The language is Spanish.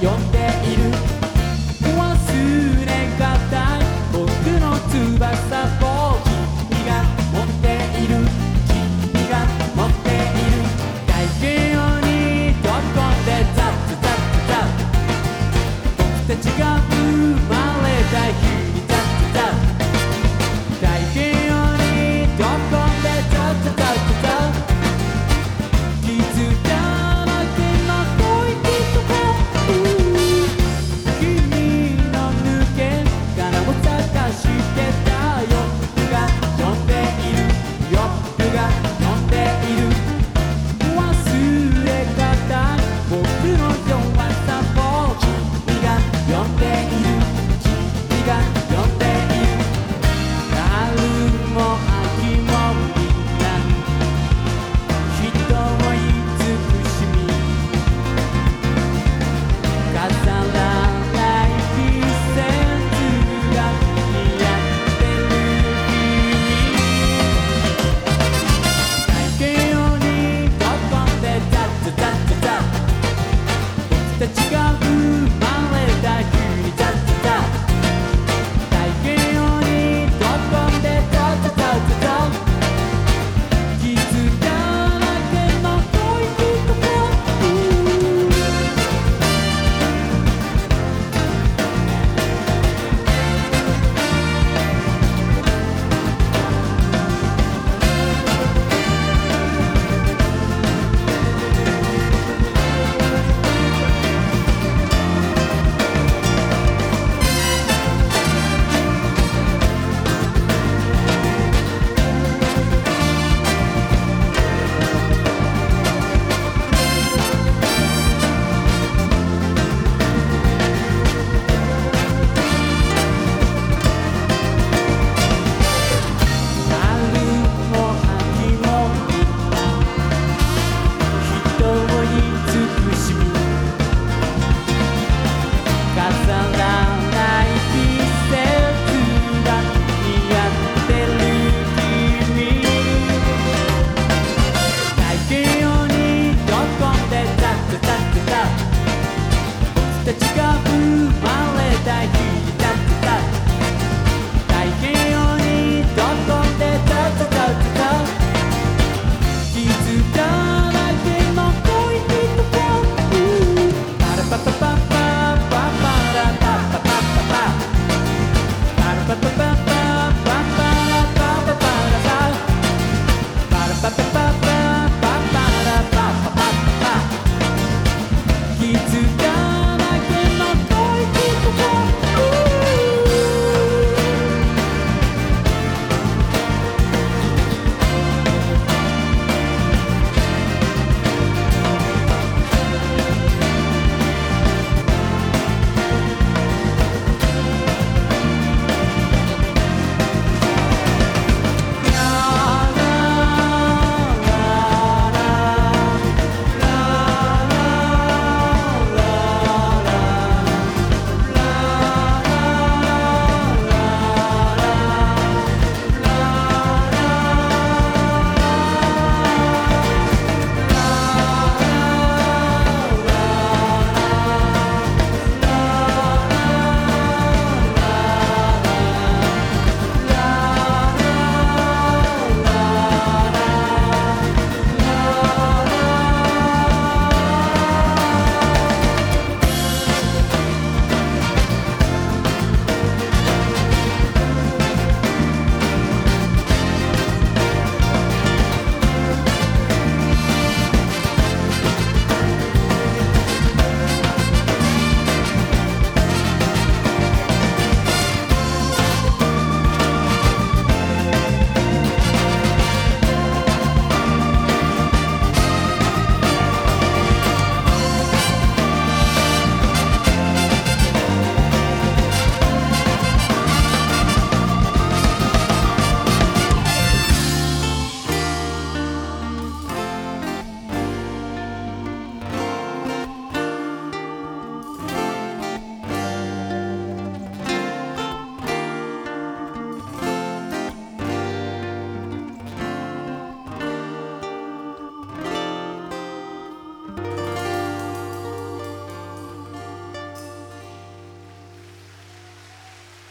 Yo te